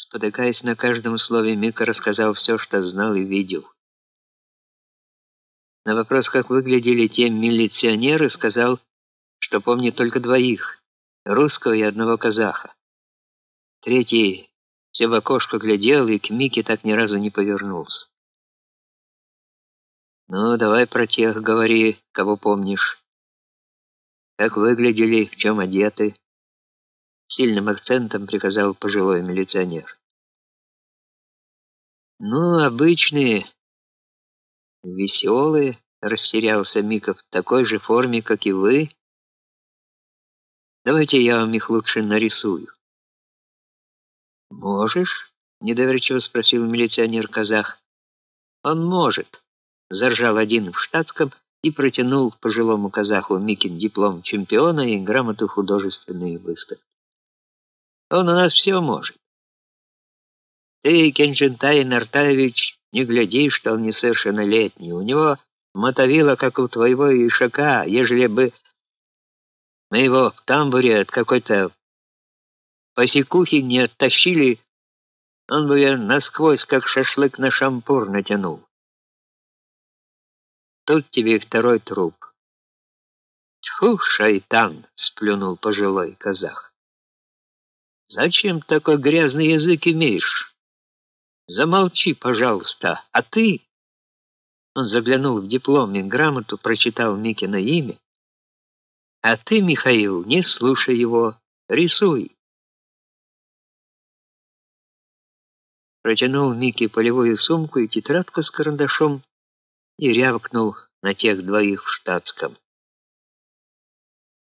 Спотыкаясь на каждом слове, Мика рассказал все, что знал и видел. На вопрос, как выглядели те милиционеры, сказал, что помнит только двоих — русского и одного казаха. Третий все в окошко глядел и к Мике так ни разу не повернулся. «Ну, давай про тех говори, кого помнишь. Как выглядели, в чем одеты?» Сильным акцентом приказал пожилой милиционер. «Ну, обычные, веселые», — растерялся Миков, — «в такой же форме, как и вы. Давайте я вам их лучше нарисую». «Можешь?» — недоверчиво спросил милиционер-казах. «Он может», — заржал один в штатском и протянул пожилому казаху Микин диплом чемпиона и грамоту художественной выставки. Он у нас все может. Ты, Кенжентай Нартаевич, не гляди, что он несовершеннолетний. У него мотовила, как у твоего ишака, ежели бы мы его в тамбуре от какой-то посекухи не оттащили, он бы ее насквозь, как шашлык на шампур, натянул. Тут тебе второй труп. Тьфу, шайтан, сплюнул пожилой казах. Зачем такой грязный язык имеешь? Замолчи, пожалуйста. А ты? Он заглянул в диплом и грамоту, прочитал Микино имя. А ты, Михаил, не слушай его, рисуй. Протянул Мике полевую сумку и тетрадку с карандашом и рявкнул на тех двоих в штатском.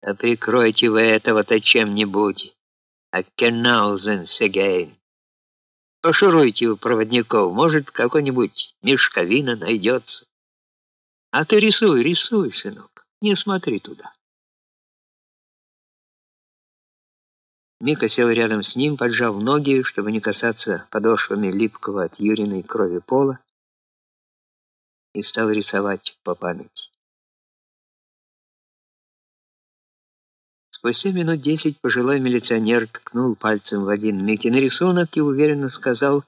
«А прикройте вы этого-то чем-нибудь!» Аккенаузен Сегейн. Пошуруйте у проводников, может, какой-нибудь мешковина найдется. А ты рисуй, рисуй, сынок, не смотри туда. Мика сел рядом с ним, поджав ноги, чтобы не касаться подошвами липкого от Юриной крови пола, и стал рисовать по памяти. Спустя минут десять пожилой милиционер ткнул пальцем в один Микин рисунок и уверенно сказал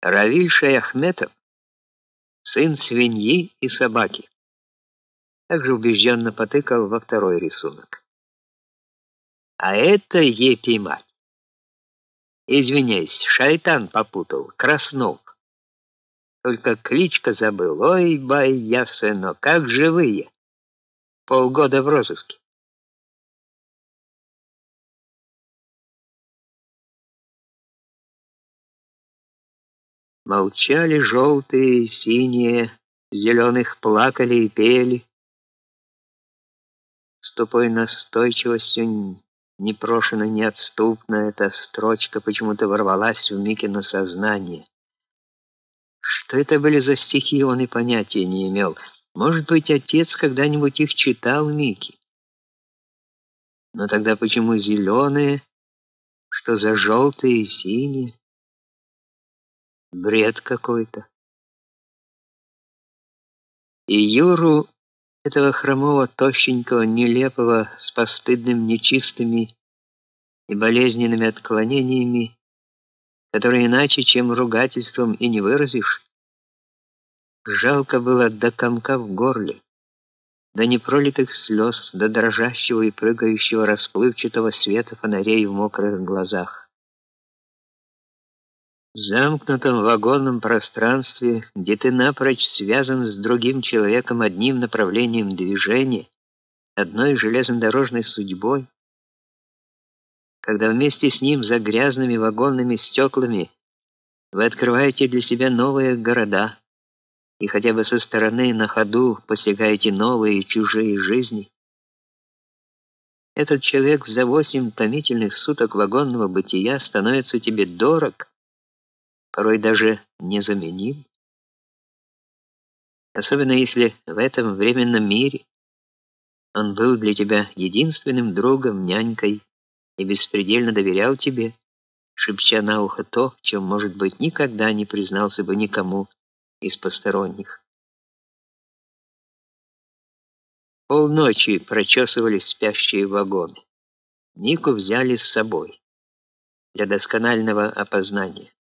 «Равиль Шаяхметов, сын свиньи и собаки». Также убежденно потыкал во второй рисунок. «А это епи мать. Извиняюсь, шайтан попутал, Краснов. Только кличка забыл. Ой, бай, я сынок, как живые!» Полгода в розыске. Молчали желтые, синие, зеленых плакали и пели. С тупой настойчивостью, непрошено, неотступно, эта строчка почему-то ворвалась в Микино сознание. Что это были за стихи, он и понятия не имел — может быть, отец когда-нибудь их читал Микки. Но тогда почему зеленые, что за желтые и синие? Бред какой-то. И Юру, этого хромого, тощенького, нелепого, с постыдным, нечистыми и болезненными отклонениями, которые иначе, чем ругательством и не выразишь, Жалко было до комка в горле, до непролитых слез, до дрожащего и прыгающего расплывчатого света фонарей в мокрых глазах. В замкнутом вагонном пространстве, где ты напрочь связан с другим человеком одним направлением движения, одной железнодорожной судьбой, когда вместе с ним за грязными вагонными стеклами вы открываете для себя новые города, и хотя бы со стороны на ходу посягаете новые чужие жизни, этот человек за восемь томительных суток вагонного бытия становится тебе дорог, порой даже незаменим. Особенно если в этом временном мире он был для тебя единственным другом, нянькой и беспредельно доверял тебе, шепча на ухо то, в чем, может быть, никогда не признался бы никому, из посторонних. Полночи прочесывали спящие вагоны. Нику взяли с собой. для досконального опознания.